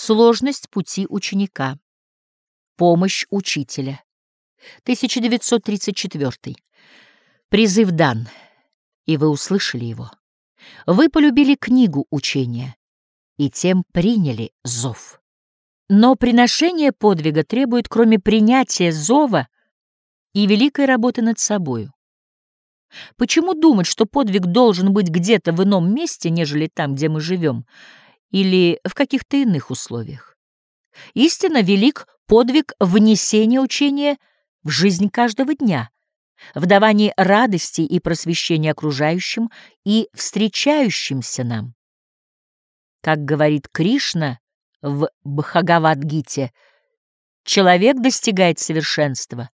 Сложность пути ученика. Помощь учителя. 1934. Призыв дан, и вы услышали его. Вы полюбили книгу учения, и тем приняли зов. Но приношение подвига требует, кроме принятия зова, и великой работы над собою. Почему думать, что подвиг должен быть где-то в ином месте, нежели там, где мы живем, или в каких-то иных условиях? Истинно велик подвиг внесения учения в жизнь каждого дня, в давании радости и просвещения окружающим и встречающимся нам. Как говорит Кришна в Бхагавадгите, человек достигает совершенства,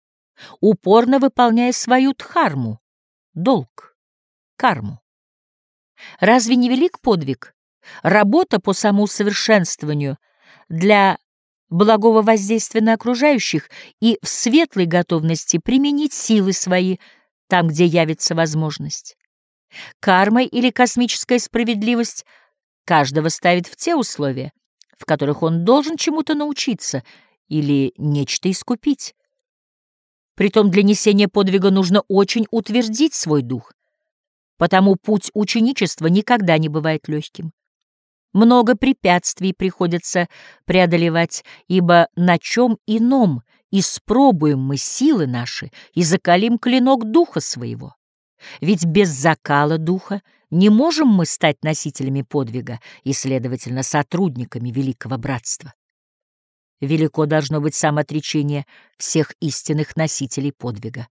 упорно выполняя свою дхарму, долг, карму. Разве не велик подвиг, работа по самоусовершенствованию для благого воздействия на окружающих и в светлой готовности применить силы свои там, где явится возможность? Карма или космическая справедливость каждого ставит в те условия, в которых он должен чему-то научиться или нечто искупить. Притом для несения подвига нужно очень утвердить свой дух, потому путь ученичества никогда не бывает легким. Много препятствий приходится преодолевать, ибо на чем ином испробуем мы силы наши и закалим клинок духа своего. Ведь без закала духа не можем мы стать носителями подвига и, следовательно, сотрудниками великого братства. Велико должно быть самоотречение всех истинных носителей подвига.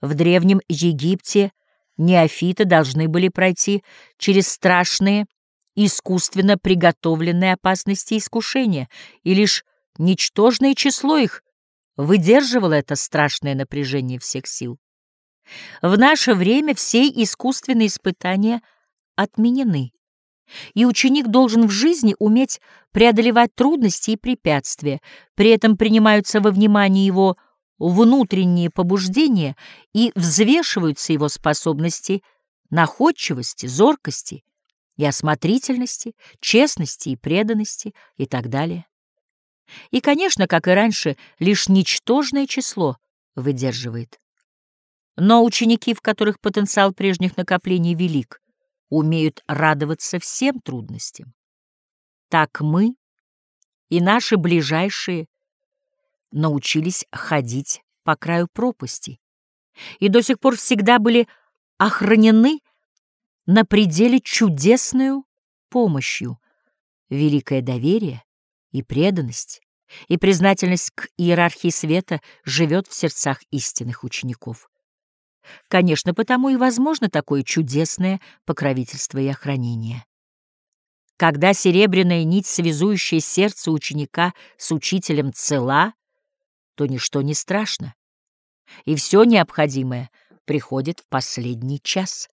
В Древнем Египте неофиты должны были пройти через страшные, искусственно приготовленные опасности и искушения, и лишь ничтожное число их выдерживало это страшное напряжение всех сил. В наше время все искусственные испытания отменены. И ученик должен в жизни уметь преодолевать трудности и препятствия, при этом принимаются во внимание его внутренние побуждения и взвешиваются его способности находчивости, зоркости и осмотрительности, честности и преданности и так далее. И, конечно, как и раньше, лишь ничтожное число выдерживает. Но ученики, в которых потенциал прежних накоплений велик, умеют радоваться всем трудностям. Так мы и наши ближайшие научились ходить по краю пропасти и до сих пор всегда были охранены на пределе чудесную помощью, великое доверие и преданность, и признательность к иерархии света живет в сердцах истинных учеников. Конечно, потому и возможно такое чудесное покровительство и охранение. Когда серебряная нить, связующая сердце ученика с учителем цела, то ничто не страшно, и все необходимое приходит в последний час.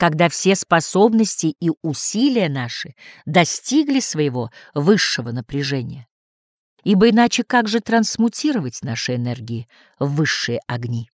Когда все способности и усилия наши достигли своего высшего напряжения. Ибо иначе как же трансмутировать наши энергии в высшие огни?